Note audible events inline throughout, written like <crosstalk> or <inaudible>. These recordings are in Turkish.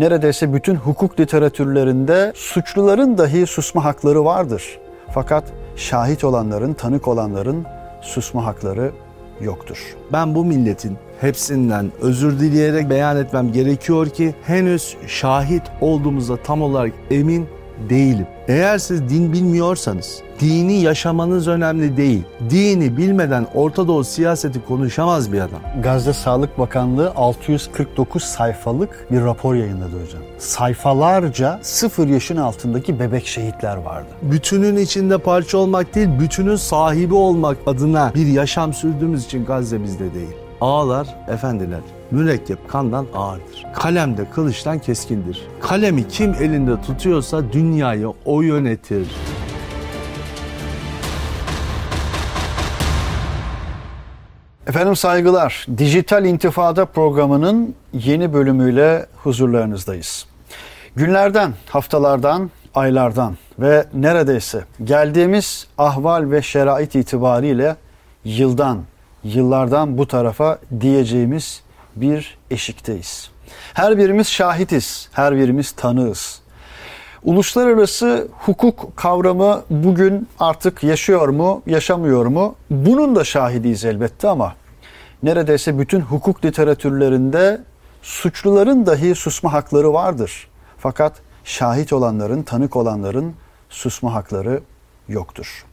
Neredeyse bütün hukuk literatürlerinde suçluların dahi susma hakları vardır. Fakat şahit olanların, tanık olanların susma hakları yoktur. Ben bu milletin hepsinden özür dileyerek beyan etmem gerekiyor ki henüz şahit olduğumuzda tam olarak emin değilim. Eğer siz din bilmiyorsanız dini yaşamanız önemli değil. Dini bilmeden Orta Doğu siyaseti konuşamaz bir adam. Gazze Sağlık Bakanlığı 649 sayfalık bir rapor yayınladı hocam. Sayfalarca sıfır yaşın altındaki bebek şehitler vardı. Bütünün içinde parça olmak değil, bütünün sahibi olmak adına bir yaşam sürdüğümüz için Gazze bizde değil. Ağlar, efendiler, mürekkep kandan ağırdır. Kalem de kılıçtan keskindir. Kalemi kim elinde tutuyorsa dünyayı o yönetir. Efendim saygılar. Dijital İntifada programının yeni bölümüyle huzurlarınızdayız. Günlerden, haftalardan, aylardan ve neredeyse geldiğimiz ahval ve şerait itibariyle yıldan, yıllardan bu tarafa diyeceğimiz bir eşikteyiz. Her birimiz şahitiz, her birimiz tanığız. Uluslararası hukuk kavramı bugün artık yaşıyor mu, yaşamıyor mu? Bunun da şahidiyiz elbette ama neredeyse bütün hukuk literatürlerinde suçluların dahi susma hakları vardır. Fakat şahit olanların, tanık olanların susma hakları yoktur.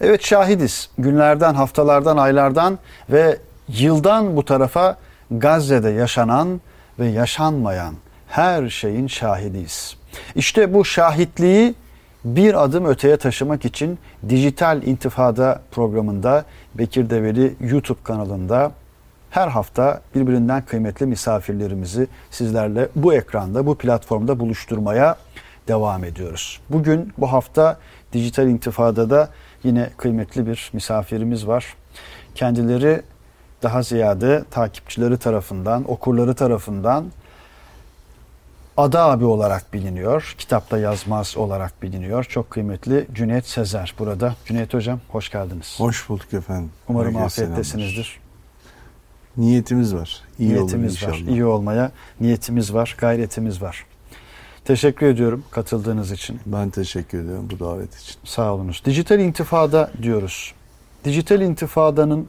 Evet şahidiz. Günlerden, haftalardan, aylardan ve yıldan bu tarafa Gazze'de yaşanan ve yaşanmayan her şeyin şahidiyiz. İşte bu şahitliği bir adım öteye taşımak için Dijital İntifada programında Bekir Develi YouTube kanalında her hafta birbirinden kıymetli misafirlerimizi sizlerle bu ekranda, bu platformda buluşturmaya devam ediyoruz. Bugün bu hafta Dijital İntifada'da yine kıymetli bir misafirimiz var. Kendileri daha ziyade takipçileri tarafından, okurları tarafından Ada abi olarak biliniyor. Kitapta yazmaz olarak biliniyor. Çok kıymetli Cüneyt Sezer burada. Cüneyt Hocam hoş geldiniz. Hoş bulduk efendim. Umarım Herkese afiyettesinizdir. Niyetimiz var. İyi niyetimiz var. İyi olmaya niyetimiz var, gayretimiz var. Teşekkür ediyorum katıldığınız için. Ben teşekkür ediyorum bu davet için. Sağ olunuz. Dijital intifada diyoruz. Dijital intifadanın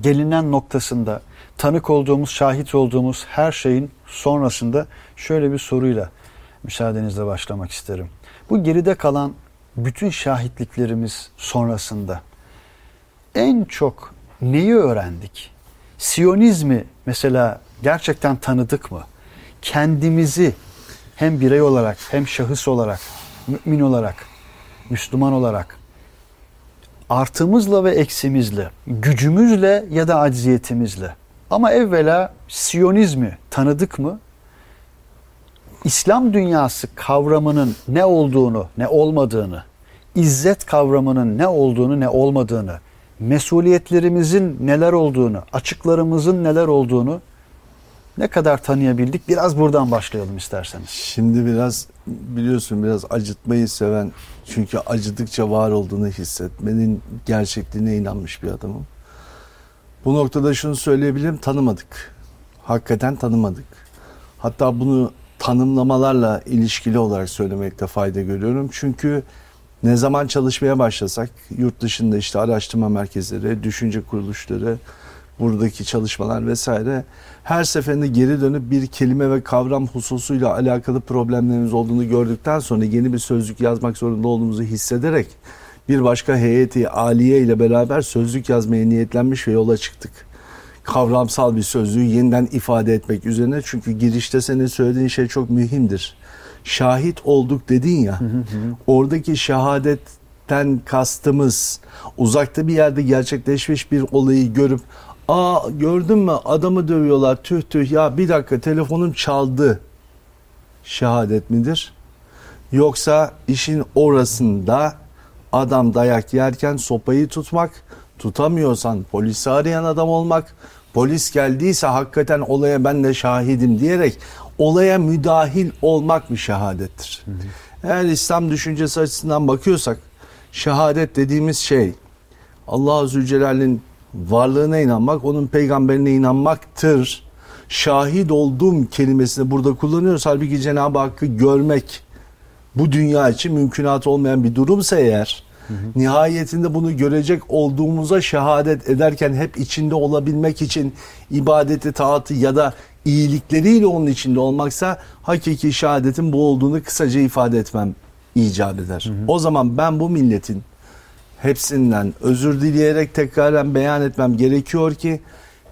gelinen noktasında tanık olduğumuz, şahit olduğumuz her şeyin sonrasında şöyle bir soruyla müsaadenizle başlamak isterim. Bu geride kalan bütün şahitliklerimiz sonrasında en çok neyi öğrendik? Siyonizmi mesela gerçekten tanıdık mı? Kendimizi hem birey olarak hem şahıs olarak, mümin olarak, Müslüman olarak artımızla ve eksimizle, gücümüzle ya da acziyetimizle ama evvela Siyonizmi tanıdık mı? İslam dünyası kavramının ne olduğunu, ne olmadığını, izzet kavramının ne olduğunu, ne olmadığını, mesuliyetlerimizin neler olduğunu, açıklarımızın neler olduğunu ne kadar tanıyabildik? Biraz buradan başlayalım isterseniz. Şimdi biraz biliyorsun biraz acıtmayı seven çünkü acıdıkça var olduğunu hissetmenin gerçekliğine inanmış bir adamım. Bu noktada şunu söyleyebilirim tanımadık. Hakikaten tanımadık. Hatta bunu tanımlamalarla ilişkili olarak söylemekte fayda görüyorum. Çünkü ne zaman çalışmaya başlasak yurt dışında işte araştırma merkezleri, düşünce kuruluşları, buradaki çalışmalar vesaire her seferinde geri dönüp bir kelime ve kavram hususuyla alakalı problemlerimiz olduğunu gördükten sonra yeni bir sözlük yazmak zorunda olduğumuzu hissederek bir başka heyeti aliye ile beraber sözlük yazmaya niyetlenmiş ve yola çıktık. Kavramsal bir sözlüğü yeniden ifade etmek üzerine çünkü girişte senin söylediğin şey çok mühimdir. Şahit olduk dedin ya. Hı hı hı. Oradaki şehadetten kastımız uzakta bir yerde gerçekleşmiş bir olayı görüp Aa gördün mü adamı dövüyorlar tüh tüh ya bir dakika telefonum çaldı şehadet midir? Yoksa işin orasında adam dayak yerken sopayı tutmak, tutamıyorsan polisi arayan adam olmak, polis geldiyse hakikaten olaya ben de şahidim diyerek olaya müdahil olmak mı şehadettir? Hı hı. Eğer İslam düşüncesi açısından bakıyorsak şehadet dediğimiz şey Allah Zülcelal'in varlığına inanmak, onun peygamberine inanmaktır. şahit oldum kelimesini burada kullanıyoruz. Halbuki Cenab-ı Hakk'ı görmek bu dünya için mümkünat olmayan bir durumsa eğer hı hı. nihayetinde bunu görecek olduğumuza şehadet ederken hep içinde olabilmek için ibadeti, taatı ya da iyilikleriyle onun içinde olmaksa hakiki şehadetin bu olduğunu kısaca ifade etmem icap eder. Hı hı. O zaman ben bu milletin hepsinden özür dileyerek tekraren beyan etmem gerekiyor ki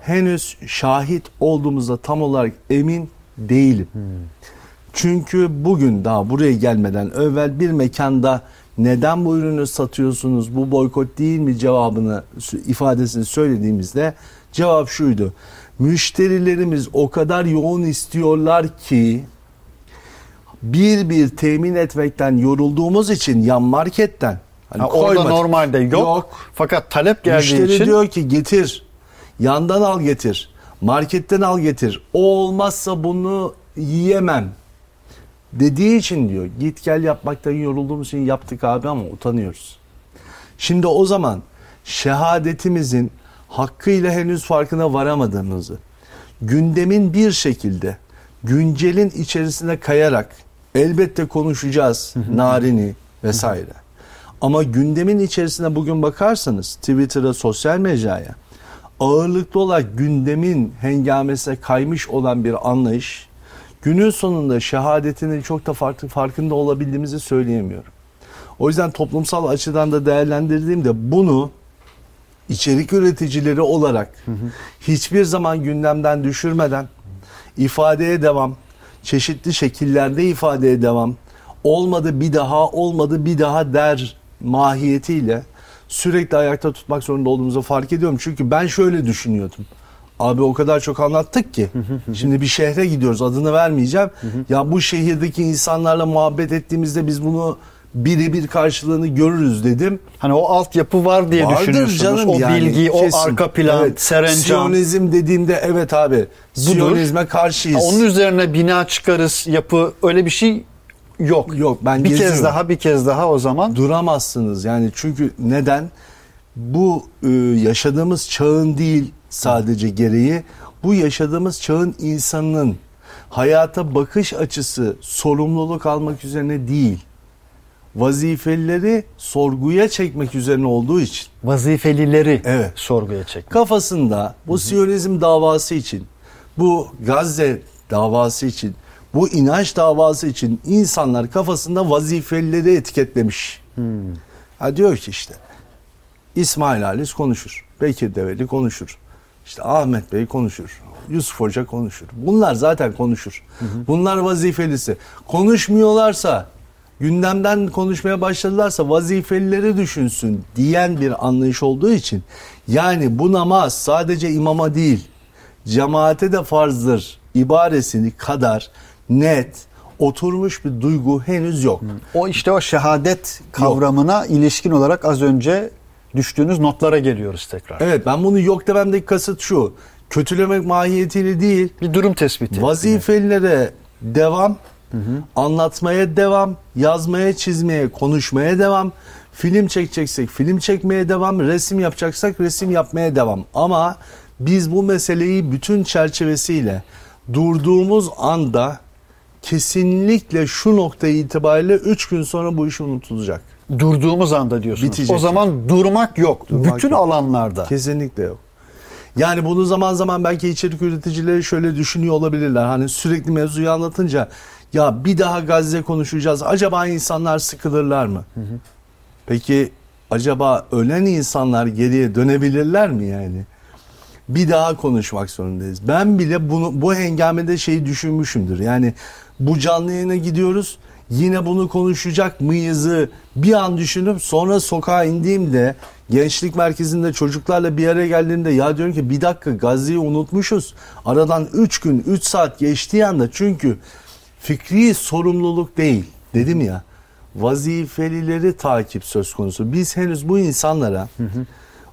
henüz şahit olduğumuzda tam olarak emin değilim. Hmm. Çünkü bugün daha buraya gelmeden evvel bir mekanda neden bu ürünü satıyorsunuz bu boykot değil mi cevabını ifadesini söylediğimizde cevap şuydu. Müşterilerimiz o kadar yoğun istiyorlar ki bir bir temin etmekten yorulduğumuz için yan marketten hani ha, orada normalde yok, yok. Fakat talep geldiği Müşteri için diyor ki getir. Yandan al getir. Marketten al getir. O olmazsa bunu yiyemem. Dediği için diyor git gel yapmaktan yorulduğumuz için yaptık abi ama utanıyoruz. Şimdi o zaman şehadetimizin hakkıyla henüz farkına varamadığımızı, gündemin bir şekilde güncelin içerisine kayarak elbette konuşacağız narini vesaire. Ama gündemin içerisine bugün bakarsanız Twitter'a, sosyal mecraya ağırlıklı olarak gündemin hengamesine kaymış olan bir anlayış günün sonunda şehadetinin çok da farklı farkında olabildiğimizi söyleyemiyorum. O yüzden toplumsal açıdan da değerlendirdiğimde bunu içerik üreticileri olarak hı hı. hiçbir zaman gündemden düşürmeden ifadeye devam, çeşitli şekillerde ifadeye devam, olmadı bir daha, olmadı bir daha der mahiyetiyle sürekli ayakta tutmak zorunda olduğumuzu fark ediyorum. Çünkü ben şöyle düşünüyordum. Abi o kadar çok anlattık ki. <laughs> Şimdi bir şehre gidiyoruz adını vermeyeceğim. <laughs> ya bu şehirdeki insanlarla muhabbet ettiğimizde biz bunu birebir karşılığını görürüz dedim. Hani o altyapı var diye Vardır düşünüyorsunuz. Canım o yani, bilgi, kesin. o arka plan, evet. serencan. Siyonizm dediğimde evet abi Budur. Siyonizme karşıyız. Onun üzerine bina çıkarız yapı öyle bir şey yok. Yok ben bir geziyorum. kez daha bir kez daha o zaman duramazsınız. Yani çünkü neden? Bu e, yaşadığımız çağın değil sadece gereği bu yaşadığımız çağın insanının hayata bakış açısı sorumluluk almak üzerine değil vazifelileri sorguya çekmek üzerine olduğu için. Vazifelileri evet. sorguya çekmek. Kafasında bu Siyonizm davası için, bu Gazze davası için, bu inanç davası için insanlar kafasında vazifelileri etiketlemiş. Hmm. Ha diyor ki işte İsmail Halis konuşur. Bekir Develi konuşur. İşte Ahmet Bey konuşur. Yusuf Hoca konuşur. Bunlar zaten konuşur. Hı hı. Bunlar vazifelisi. Konuşmuyorlarsa gündemden konuşmaya başladılarsa vazifelileri düşünsün diyen bir anlayış olduğu için yani bu namaz sadece imama değil cemaate de farzdır ibaresini kadar net oturmuş bir duygu henüz yok. O işte o şehadet kavramına yok. ilişkin olarak az önce düştüğünüz notlara geliyoruz tekrar. Evet ben bunu yok dememdeki kasıt şu. Kötülemek mahiyetiyle değil. Bir durum tespiti. Vazifelere devam, hı hı. anlatmaya devam, yazmaya, çizmeye, konuşmaya devam. Film çekeceksek film çekmeye devam, resim yapacaksak resim yapmaya devam. Ama biz bu meseleyi bütün çerçevesiyle durduğumuz anda kesinlikle şu nokta itibariyle 3 gün sonra bu iş unutulacak. Durduğumuz anda diyorsunuz. Bitecek. O zaman durmak yok. Durmak Bütün yok. alanlarda. Kesinlikle yok. Yani bunu zaman zaman belki içerik üreticileri şöyle düşünüyor olabilirler. Hani sürekli mevzuyu anlatınca ya bir daha Gazze konuşacağız. Acaba insanlar sıkılırlar mı? Hı hı. Peki acaba ölen insanlar geriye dönebilirler mi yani? Bir daha konuşmak zorundayız. Ben bile bunu bu hengamede şeyi düşünmüşümdür. Yani bu canlı yayına gidiyoruz. Yine bunu konuşacak mıyızı bir an düşünüp sonra sokağa indiğimde gençlik merkezinde çocuklarla bir araya geldiğimde ya diyorum ki bir dakika Gazze'yi unutmuşuz. Aradan 3 gün 3 saat geçtiği anda çünkü fikri sorumluluk değil dedim ya vazifelileri takip söz konusu. Biz henüz bu insanlara hı hı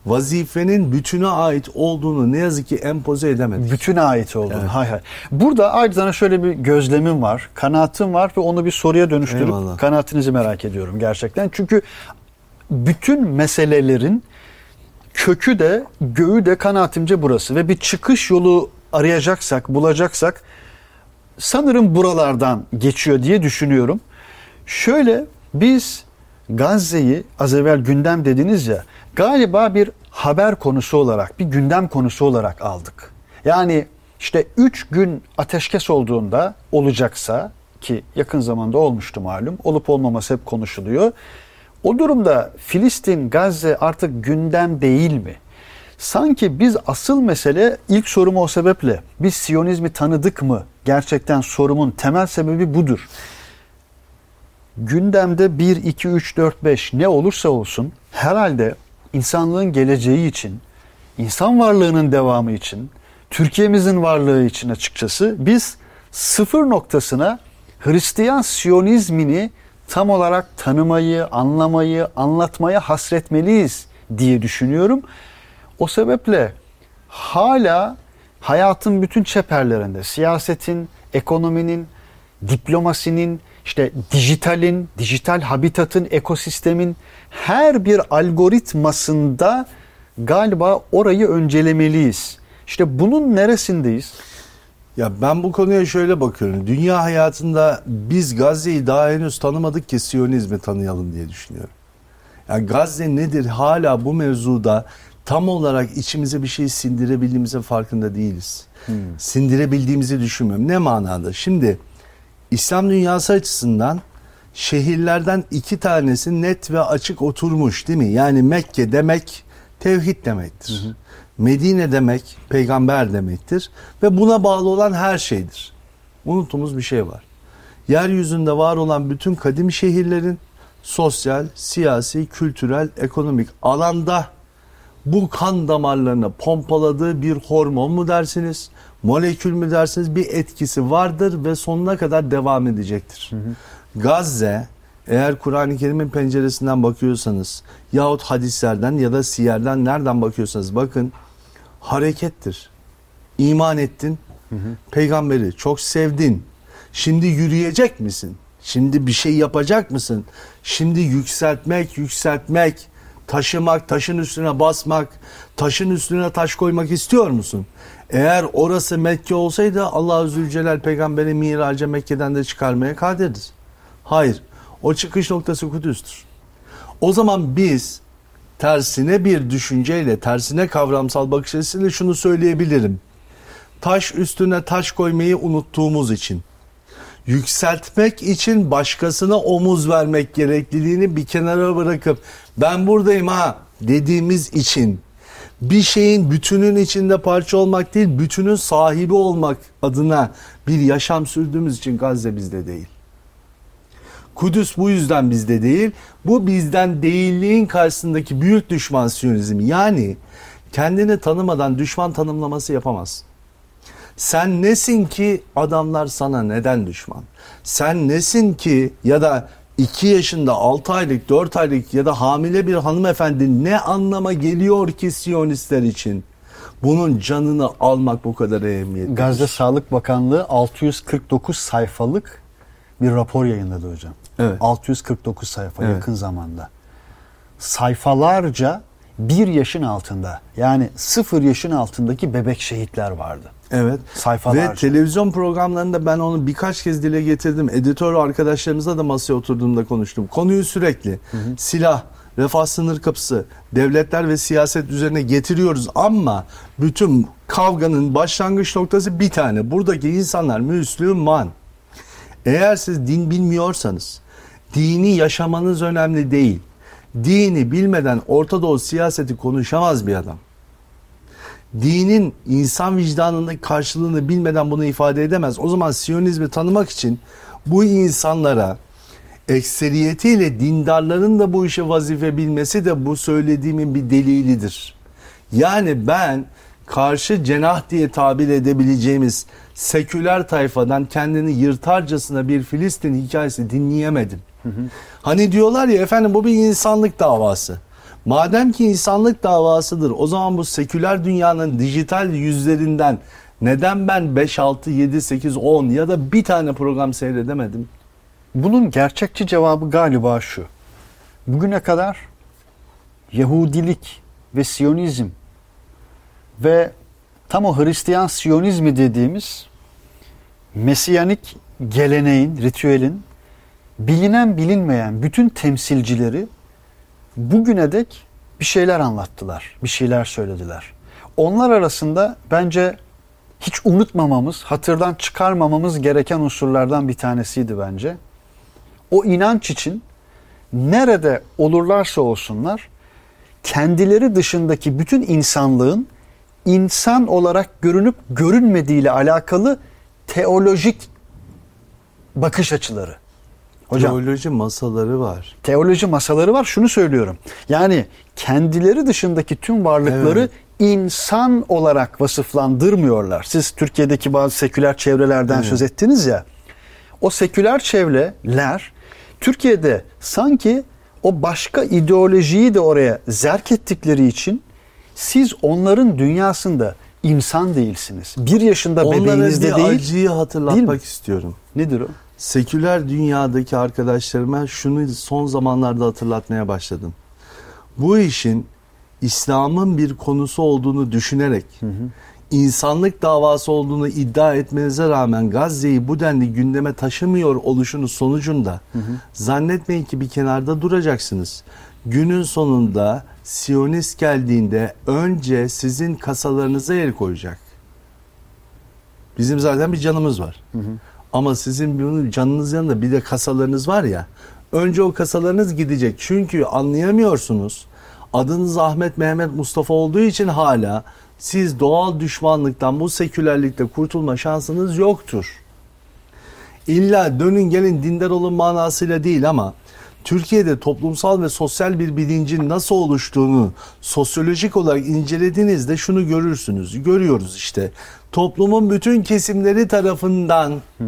vazifenin bütüne ait olduğunu ne yazık ki empoze edemedik. Bütüne ait olduğunu. Evet. Hay hay. Burada ayrıca şöyle bir gözlemim var, kanaatim var ve onu bir soruya dönüştürüp Eyvallah. kanaatinizi merak ediyorum gerçekten. Çünkü bütün meselelerin kökü de göğü de kanaatimce burası ve bir çıkış yolu arayacaksak, bulacaksak sanırım buralardan geçiyor diye düşünüyorum. Şöyle biz Gazze'yi az evvel gündem dediniz ya galiba bir haber konusu olarak, bir gündem konusu olarak aldık. Yani işte 3 gün ateşkes olduğunda olacaksa ki yakın zamanda olmuştu malum. Olup olmaması hep konuşuluyor. O durumda Filistin, Gazze artık gündem değil mi? Sanki biz asıl mesele ilk sorum o sebeple biz Siyonizmi tanıdık mı? Gerçekten sorumun temel sebebi budur. Gündemde 1, 2, 3, 4, 5 ne olursa olsun herhalde insanlığın geleceği için, insan varlığının devamı için, Türkiye'mizin varlığı için açıkçası biz sıfır noktasına Hristiyan Siyonizmini tam olarak tanımayı, anlamayı, anlatmaya hasretmeliyiz diye düşünüyorum. O sebeple hala hayatın bütün çeperlerinde, siyasetin, ekonominin, diplomasinin, işte dijitalin, dijital habitatın, ekosistemin her bir algoritmasında galiba orayı öncelemeliyiz. İşte bunun neresindeyiz? Ya ben bu konuya şöyle bakıyorum. Dünya hayatında biz Gazze'yi daha henüz tanımadık ki Siyonizmi tanıyalım diye düşünüyorum. Yani Gazze nedir hala bu mevzuda tam olarak içimize bir şey sindirebildiğimizin farkında değiliz. Hmm. Sindirebildiğimizi düşünmüyorum. Ne manada? Şimdi İslam dünyası açısından şehirlerden iki tanesi net ve açık oturmuş değil mi? Yani Mekke demek tevhid demektir. Hı hı. Medine demek peygamber demektir ve buna bağlı olan her şeydir. Unuttuğumuz bir şey var. Yeryüzünde var olan bütün kadim şehirlerin sosyal, siyasi, kültürel, ekonomik alanda bu kan damarlarını pompaladığı bir hormon mu dersiniz, molekül mü dersiniz bir etkisi vardır ve sonuna kadar devam edecektir. Hı hı. Gazze eğer Kur'an-ı Kerim'in penceresinden bakıyorsanız yahut hadislerden ya da siyerden nereden bakıyorsanız bakın harekettir. İman ettin, hı hı. peygamberi çok sevdin. Şimdi yürüyecek misin? Şimdi bir şey yapacak mısın? Şimdi yükseltmek, yükseltmek, taşımak, taşın üstüne basmak, taşın üstüne taş koymak istiyor musun? Eğer orası Mekke olsaydı Allah Zülcelal peygamberi miraca Mekke'den de çıkarmaya kadirdir. Hayır. O çıkış noktası Kudüs'tür. O zaman biz tersine bir düşünceyle, tersine kavramsal bakış açısıyla şunu söyleyebilirim. Taş üstüne taş koymayı unuttuğumuz için, yükseltmek için başkasına omuz vermek gerekliliğini bir kenara bırakıp ben buradayım ha dediğimiz için bir şeyin bütünün içinde parça olmak değil, bütünün sahibi olmak adına bir yaşam sürdüğümüz için Gazze bizde değil. Kudüs bu yüzden bizde değil. Bu bizden değilliğin karşısındaki büyük düşman Siyonizm. Yani kendini tanımadan düşman tanımlaması yapamaz. Sen nesin ki adamlar sana neden düşman? Sen nesin ki ya da 2 yaşında 6 aylık 4 aylık ya da hamile bir hanımefendi ne anlama geliyor ki Siyonistler için? Bunun canını almak bu kadar ehemmiyetli. Gazze Sağlık Bakanlığı 649 sayfalık bir rapor yayınladı hocam. Evet. 649 sayfa evet. yakın zamanda. Sayfalarca bir yaşın altında yani sıfır yaşın altındaki bebek şehitler vardı. Evet. Sayfalarca. Ve televizyon programlarında ben onu birkaç kez dile getirdim. Editör arkadaşlarımızla da masaya oturduğumda konuştum. Konuyu sürekli hı hı. silah, refah sınır kapısı, devletler ve siyaset üzerine getiriyoruz ama bütün kavganın başlangıç noktası bir tane. Buradaki insanlar Müslüman. Eğer siz din bilmiyorsanız dini yaşamanız önemli değil. Dini bilmeden Orta Doğu siyaseti konuşamaz bir adam. Dinin insan vicdanındaki karşılığını bilmeden bunu ifade edemez. O zaman Siyonizmi tanımak için bu insanlara ekseriyetiyle dindarların da bu işe vazife bilmesi de bu söylediğimin bir delilidir. Yani ben karşı cenah diye tabir edebileceğimiz seküler tayfadan kendini yırtarcasına bir Filistin hikayesi dinleyemedim. Hani diyorlar ya efendim bu bir insanlık davası. Madem ki insanlık davasıdır o zaman bu seküler dünyanın dijital yüzlerinden neden ben 5, 6, 7, 8, 10 ya da bir tane program seyredemedim? Bunun gerçekçi cevabı galiba şu. Bugüne kadar Yahudilik ve Siyonizm ve tam o Hristiyan Siyonizmi dediğimiz Mesiyanik geleneğin, ritüelin bilinen bilinmeyen bütün temsilcileri bugüne dek bir şeyler anlattılar, bir şeyler söylediler. Onlar arasında bence hiç unutmamamız, hatırdan çıkarmamamız gereken unsurlardan bir tanesiydi bence. O inanç için nerede olurlarsa olsunlar kendileri dışındaki bütün insanlığın insan olarak görünüp görünmediğiyle alakalı teolojik bakış açıları. Hocam, teoloji masaları var. Teoloji masaları var. Şunu söylüyorum. Yani kendileri dışındaki tüm varlıkları evet. insan olarak vasıflandırmıyorlar. Siz Türkiye'deki bazı seküler çevrelerden evet. söz ettiniz ya. O seküler çevreler Türkiye'de sanki o başka ideolojiyi de oraya zerk ettikleri için siz onların dünyasında insan değilsiniz. Bir yaşında Onlara bebeğinizde bir değil. acıyı hatırlatmak istiyorum. Nedir o? Seküler dünyadaki arkadaşlarıma şunu son zamanlarda hatırlatmaya başladım. Bu işin İslam'ın bir konusu olduğunu düşünerek hı hı. insanlık davası olduğunu iddia etmenize rağmen Gazze'yi bu denli gündeme taşımıyor oluşunuz sonucunda hı hı. zannetmeyin ki bir kenarda duracaksınız. Günün sonunda Siyonist geldiğinde önce sizin kasalarınıza el koyacak. Bizim zaten bir canımız var. Hı hı. Ama sizin canınız yanında bir de kasalarınız var ya. Önce o kasalarınız gidecek. Çünkü anlayamıyorsunuz. Adınız Ahmet Mehmet Mustafa olduğu için hala siz doğal düşmanlıktan bu sekülerlikte kurtulma şansınız yoktur. İlla dönün gelin dindar olun manasıyla değil ama Türkiye'de toplumsal ve sosyal bir bilincin nasıl oluştuğunu sosyolojik olarak incelediğinizde şunu görürsünüz. Görüyoruz işte. Toplumun bütün kesimleri tarafından hı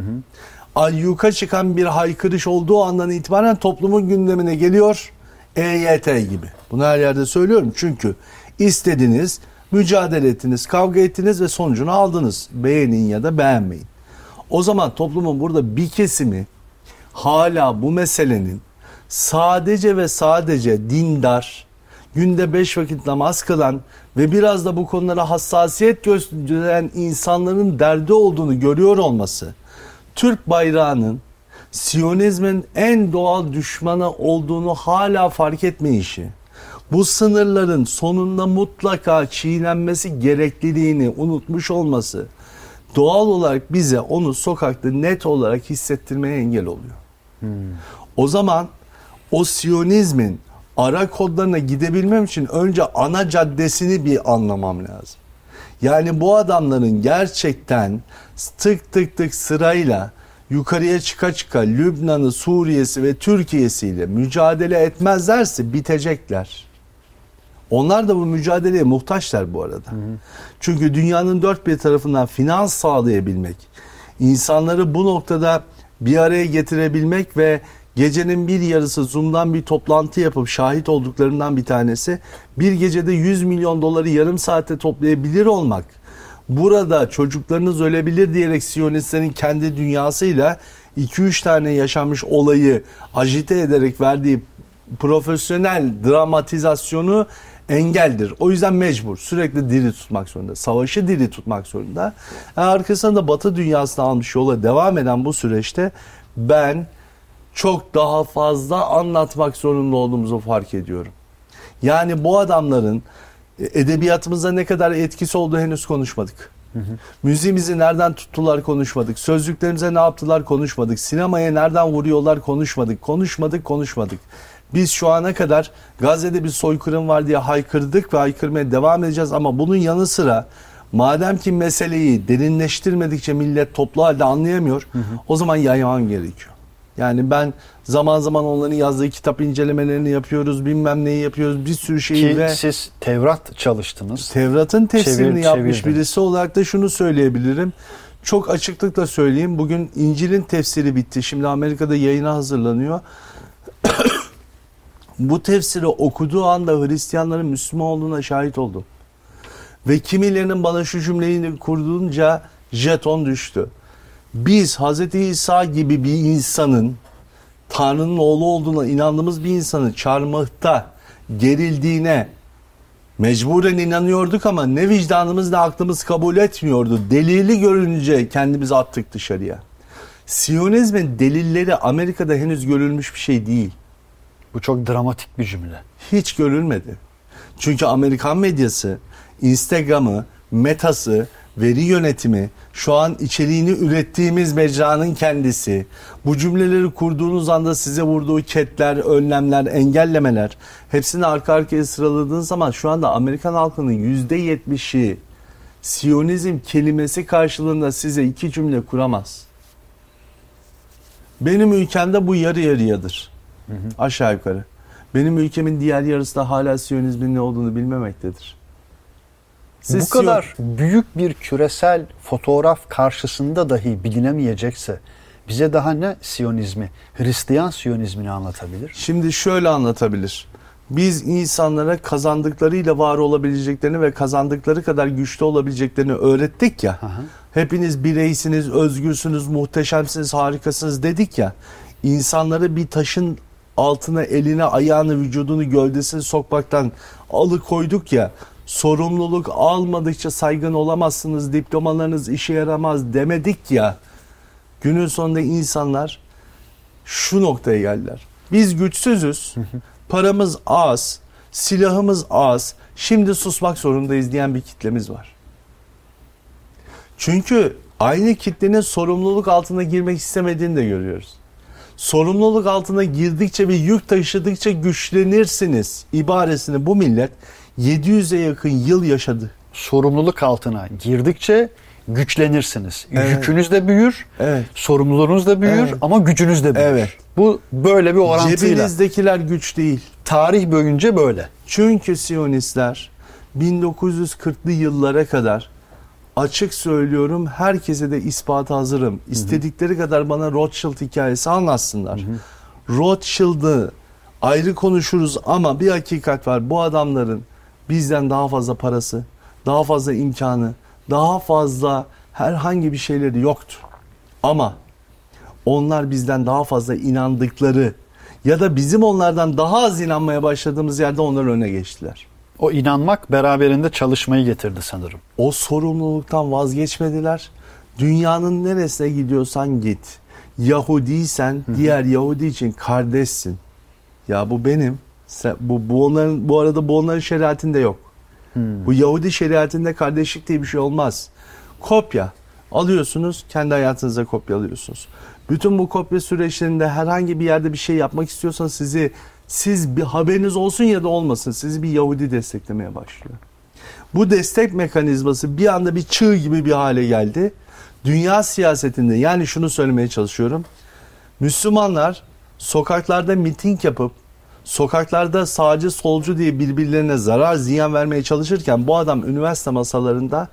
ayyuka çıkan bir haykırış olduğu andan itibaren toplumun gündemine geliyor. EYT gibi. Bunu her yerde söylüyorum çünkü istediniz, mücadele ettiniz, kavga ettiniz ve sonucunu aldınız. Beğenin ya da beğenmeyin. O zaman toplumun burada bir kesimi hala bu meselenin sadece ve sadece dindar, günde beş vakit namaz kılan ve biraz da bu konulara hassasiyet gösteren insanların derdi olduğunu görüyor olması, Türk bayrağının Siyonizmin en doğal düşmanı olduğunu hala fark etmeyişi, bu sınırların sonunda mutlaka çiğnenmesi gerekliliğini unutmuş olması doğal olarak bize onu sokakta net olarak hissettirmeye engel oluyor. Hmm. O zaman o Siyonizmin ara kodlarına gidebilmem için önce ana caddesini bir anlamam lazım. Yani bu adamların gerçekten tık tık tık sırayla yukarıya çıka çıka Lübnan'ı, Suriye'si ve Türkiye'siyle mücadele etmezlerse bitecekler. Onlar da bu mücadeleye muhtaçlar bu arada. Hı hı. Çünkü dünyanın dört bir tarafından finans sağlayabilmek, insanları bu noktada bir araya getirebilmek ve Gecenin bir yarısı Zoom'dan bir toplantı yapıp şahit olduklarından bir tanesi bir gecede 100 milyon doları yarım saate toplayabilir olmak. Burada çocuklarınız ölebilir diyerek Siyonistlerin kendi dünyasıyla 2-3 tane yaşanmış olayı ajite ederek verdiği profesyonel dramatizasyonu engeldir. O yüzden mecbur. Sürekli diri tutmak zorunda. Savaşı diri tutmak zorunda. Arkasında da Batı dünyasına almış yola devam eden bu süreçte ben çok daha fazla anlatmak zorunda olduğumuzu fark ediyorum. Yani bu adamların e, edebiyatımızda ne kadar etkisi olduğu henüz konuşmadık. Hı hı. Müziğimizi nereden tuttular konuşmadık. Sözlüklerimize ne yaptılar konuşmadık. Sinemaya nereden vuruyorlar konuşmadık. Konuşmadık konuşmadık. Biz şu ana kadar Gazze'de bir soykırım var diye haykırdık ve haykırmaya devam edeceğiz ama bunun yanı sıra madem ki meseleyi derinleştirmedikçe millet toplu halde anlayamıyor hı hı. o zaman yayman gerekiyor. Yani ben zaman zaman onların yazdığı kitap incelemelerini yapıyoruz, bilmem neyi yapıyoruz, bir sürü şeyi Ki ve siz Tevrat çalıştınız. Tevrat'ın tefsirini Çevir, yapmış çevirdim. birisi olarak da şunu söyleyebilirim. Çok açıklıkla söyleyeyim. Bugün İncil'in tefsiri bitti. Şimdi Amerika'da yayına hazırlanıyor. <coughs> Bu tefsiri okuduğu anda Hristiyanların Müslüman olduğuna şahit oldum. Ve kimilerinin bana şu cümleyi kurduğunca jeton düştü biz Hz. İsa gibi bir insanın Tanrı'nın oğlu olduğuna inandığımız bir insanın çarmıhta gerildiğine Mecburen inanıyorduk ama ne vicdanımız ne aklımız kabul etmiyordu. Delili görünce kendimizi attık dışarıya. Siyonizmin delilleri Amerika'da henüz görülmüş bir şey değil. Bu çok dramatik bir cümle. Hiç görülmedi. Çünkü Amerikan medyası, Instagram'ı, metası, veri yönetimi, şu an içeriğini ürettiğimiz mecranın kendisi. Bu cümleleri kurduğunuz anda size vurduğu ketler, önlemler, engellemeler hepsini arka arkaya sıraladığınız zaman şu anda Amerikan halkının yüzde yetmişi Siyonizm kelimesi karşılığında size iki cümle kuramaz. Benim ülkemde bu yarı yarıyadır. Hı hı. Aşağı yukarı. Benim ülkemin diğer yarısı da hala Siyonizmin ne olduğunu bilmemektedir. Siz Bu kadar Siyon... büyük bir küresel fotoğraf karşısında dahi bilinemeyecekse bize daha ne Siyonizmi, Hristiyan Siyonizmini anlatabilir? Şimdi şöyle anlatabilir. Biz insanlara kazandıklarıyla var olabileceklerini ve kazandıkları kadar güçlü olabileceklerini öğrettik ya. Aha. Hepiniz bireysiniz, özgürsünüz, muhteşemsiniz, harikasınız dedik ya. İnsanları bir taşın altına eline, ayağını, vücudunu, gövdesini sokmaktan alıkoyduk ya sorumluluk almadıkça saygın olamazsınız, diplomalarınız işe yaramaz demedik ya. Günün sonunda insanlar şu noktaya geldiler. Biz güçsüzüz, paramız az, silahımız az, şimdi susmak zorundayız diyen bir kitlemiz var. Çünkü aynı kitlenin sorumluluk altına girmek istemediğini de görüyoruz. Sorumluluk altına girdikçe ve yük taşıdıkça güçlenirsiniz ibaresini bu millet 700'e yakın yıl yaşadı. Sorumluluk altına girdikçe güçlenirsiniz. Evet. Yükünüz de büyür, evet. sorumluluğunuz da büyür evet. ama gücünüz de büyür. Evet. Bu böyle bir orantıyla. Cebinizdekiler güç değil. Tarih boyunca böyle. Çünkü Siyonistler 1940'lı yıllara kadar açık söylüyorum herkese de ispatı hazırım. İstedikleri kadar bana Rothschild hikayesi anlatsınlar. Rothschild'ı ayrı konuşuruz ama bir hakikat var. Bu adamların bizden daha fazla parası, daha fazla imkanı, daha fazla herhangi bir şeyleri yoktu. Ama onlar bizden daha fazla inandıkları ya da bizim onlardan daha az inanmaya başladığımız yerde onlar öne geçtiler. O inanmak beraberinde çalışmayı getirdi sanırım. O sorumluluktan vazgeçmediler. Dünyanın neresine gidiyorsan git. Yahudiysen diğer Yahudi için kardeşsin. Ya bu benim. Sen, bu, bu onların bu arada bu onların şeriatinde yok. Hmm. Bu Yahudi şeriatinde kardeşlik diye bir şey olmaz. Kopya alıyorsunuz, kendi hayatınıza kopyalıyorsunuz. Bütün bu kopya süreçlerinde herhangi bir yerde bir şey yapmak istiyorsanız sizi siz bir haberiniz olsun ya da olmasın sizi bir Yahudi desteklemeye başlıyor. Bu destek mekanizması bir anda bir çığ gibi bir hale geldi. Dünya siyasetinde yani şunu söylemeye çalışıyorum. Müslümanlar sokaklarda miting yapıp sokaklarda sağcı solcu diye birbirlerine zarar ziyan vermeye çalışırken bu adam üniversite masalarında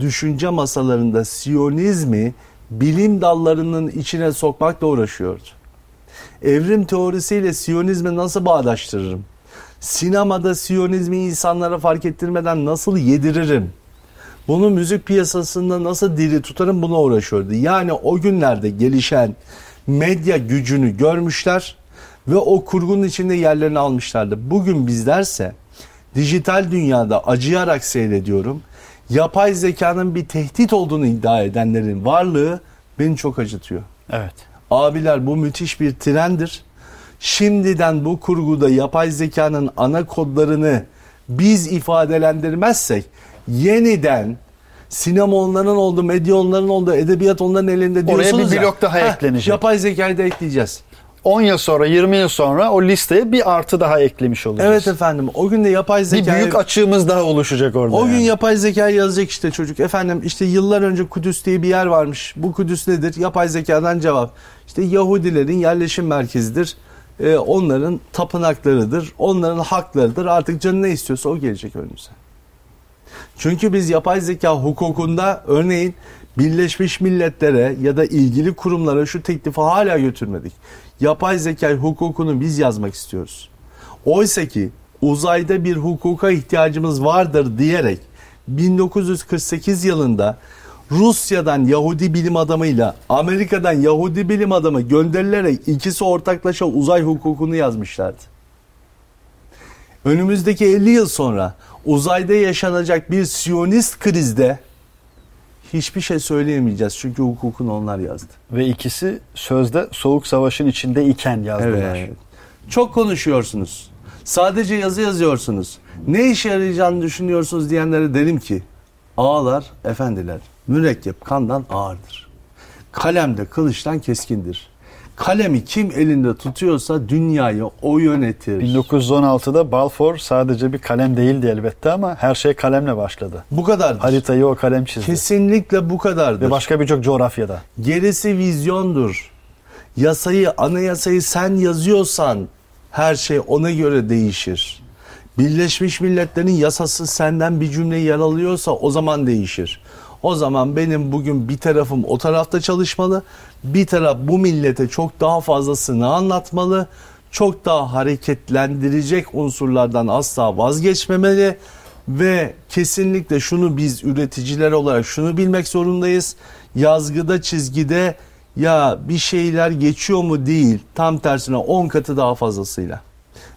düşünce masalarında Siyonizmi bilim dallarının içine sokmakla uğraşıyordu. Evrim teorisiyle Siyonizmi nasıl bağdaştırırım? Sinemada Siyonizmi insanlara fark ettirmeden nasıl yediririm? Bunu müzik piyasasında nasıl diri tutarım buna uğraşıyordu. Yani o günlerde gelişen medya gücünü görmüşler ve o kurgunun içinde yerlerini almışlardı. Bugün bizlerse dijital dünyada acıyarak seyrediyorum. Yapay zekanın bir tehdit olduğunu iddia edenlerin varlığı beni çok acıtıyor. Evet. Abiler bu müthiş bir trendir. Şimdiden bu kurguda yapay zekanın ana kodlarını biz ifadelendirmezsek yeniden sinema onların oldu, medya onların oldu, edebiyat onların elinde diyorsunuz Oraya bir blok ya, daha heh, eklenecek. Yapay zekayı da ekleyeceğiz. 10 yıl sonra 20 yıl sonra o listeye bir artı daha eklemiş olacağız. Evet efendim o gün de yapay zeka... Bir büyük açığımız daha oluşacak orada. O yani. gün yapay zeka yazacak işte çocuk. Efendim işte yıllar önce Kudüs diye bir yer varmış. Bu Kudüs nedir? Yapay zekadan cevap. İşte Yahudilerin yerleşim merkezidir. Ee, onların tapınaklarıdır. Onların haklarıdır. Artık canı ne istiyorsa o gelecek önümüze. Çünkü biz yapay zeka hukukunda örneğin Birleşmiş Milletler'e ya da ilgili kurumlara şu teklifi hala götürmedik yapay zeka hukukunu biz yazmak istiyoruz. Oysa ki uzayda bir hukuka ihtiyacımız vardır diyerek 1948 yılında Rusya'dan Yahudi bilim adamıyla Amerika'dan Yahudi bilim adamı gönderilerek ikisi ortaklaşa uzay hukukunu yazmışlardı. Önümüzdeki 50 yıl sonra uzayda yaşanacak bir siyonist krizde hiçbir şey söyleyemeyeceğiz. Çünkü hukukunu onlar yazdı. Ve ikisi sözde Soğuk Savaş'ın içinde iken yazdılar. Evet. Çok konuşuyorsunuz. Sadece yazı yazıyorsunuz. Ne işe yarayacağını düşünüyorsunuz diyenlere derim ki ağlar efendiler mürekkep kandan ağırdır. Kalem de kılıçtan keskindir. Kalemi kim elinde tutuyorsa dünyayı o yönetir. 1916'da Balfour sadece bir kalem değildi elbette ama her şey kalemle başladı. Bu kadardır. Haritayı o kalem çizdi. Kesinlikle bu kadardır. Ve başka birçok coğrafyada. Gerisi vizyondur. Yasayı, anayasayı sen yazıyorsan her şey ona göre değişir. Birleşmiş Milletler'in yasası senden bir cümle yer alıyorsa o zaman değişir. O zaman benim bugün bir tarafım o tarafta çalışmalı. Bir taraf bu millete çok daha fazlasını anlatmalı. Çok daha hareketlendirecek unsurlardan asla vazgeçmemeli. Ve kesinlikle şunu biz üreticiler olarak şunu bilmek zorundayız. Yazgıda çizgide ya bir şeyler geçiyor mu değil. Tam tersine 10 katı daha fazlasıyla.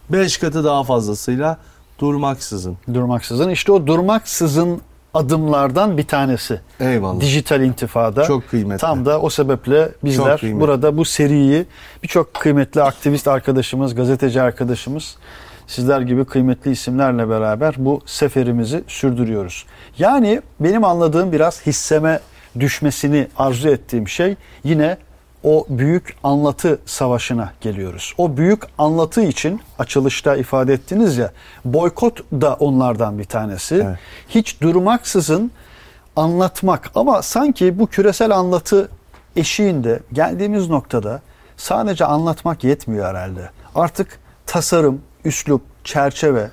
5 katı daha fazlasıyla durmaksızın. Durmaksızın. İşte o durmaksızın adımlardan bir tanesi. Eyvallah. Dijital intifada. Çok kıymetli. Tam da o sebeple bizler burada bu seriyi birçok kıymetli aktivist arkadaşımız, gazeteci arkadaşımız, sizler gibi kıymetli isimlerle beraber bu seferimizi sürdürüyoruz. Yani benim anladığım biraz hisseme düşmesini arzu ettiğim şey yine o büyük anlatı savaşına geliyoruz. O büyük anlatı için açılışta ifade ettiniz ya boykot da onlardan bir tanesi. Evet. Hiç durmaksızın anlatmak ama sanki bu küresel anlatı eşiğinde geldiğimiz noktada sadece anlatmak yetmiyor herhalde. Artık tasarım, üslup, çerçeve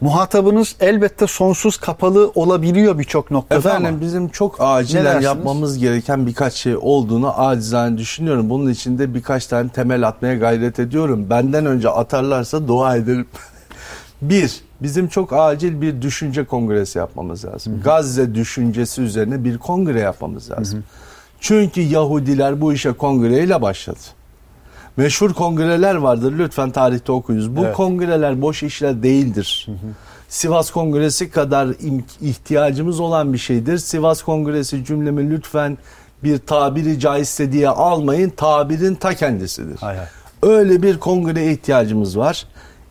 muhatabınız elbette sonsuz kapalı olabiliyor birçok noktada Efendim ama bizim çok acilen yapmamız gereken birkaç şey olduğunu acizane düşünüyorum. Bunun için de birkaç tane temel atmaya gayret ediyorum. Benden önce atarlarsa dua ederim. <laughs> bir, bizim çok acil bir düşünce kongresi yapmamız lazım. Gazze düşüncesi üzerine bir kongre yapmamız lazım. Çünkü Yahudiler bu işe kongreyle başladı. Meşhur kongreler vardır. Lütfen tarihte okuyunuz. Bu Evet. kongreler boş işler değildir. Sivas Kongresi kadar ihtiyacımız olan bir şeydir. Sivas Kongresi cümlemi lütfen bir tabiri caizse diye almayın. Tabirin ta kendisidir. Hay hay. Öyle bir kongreye ihtiyacımız var.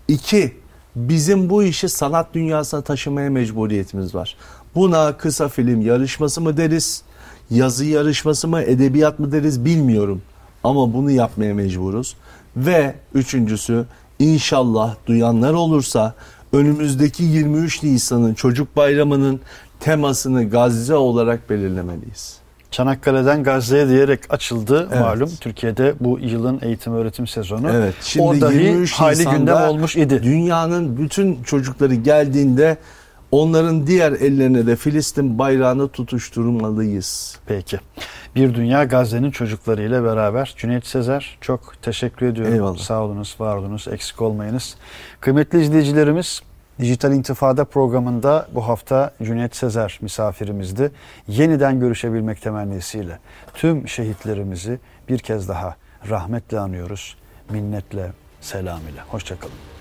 İki, bizim bu işi sanat dünyasına taşımaya mecburiyetimiz var. Buna kısa film yarışması mı deriz, yazı yarışması mı, edebiyat mı deriz bilmiyorum. Ama bunu yapmaya mecburuz. Ve üçüncüsü inşallah duyanlar olursa önümüzdeki 23 Nisan'ın çocuk bayramının temasını Gazze olarak belirlemeliyiz. Çanakkale'den Gazze'ye diyerek açıldı Evet. malum. Türkiye'de bu yılın eğitim öğretim sezonu. Evet. Şimdi o dahi 23 hayli Nisan'da gündem olmuş idi. Dünyanın bütün çocukları geldiğinde onların diğer ellerine de Filistin bayrağını tutuşturmalıyız. Peki. Bir Dünya Gazze'nin çocuklarıyla beraber Cüneyt Sezer çok teşekkür ediyorum. Eyvallah. Sağ olunuz, var olunuz, eksik olmayınız. Kıymetli izleyicilerimiz Dijital İntifada programında bu hafta Cüneyt Sezer misafirimizdi. Yeniden görüşebilmek temennisiyle tüm şehitlerimizi bir kez daha rahmetle anıyoruz. Minnetle, selam ile. Hoşçakalın.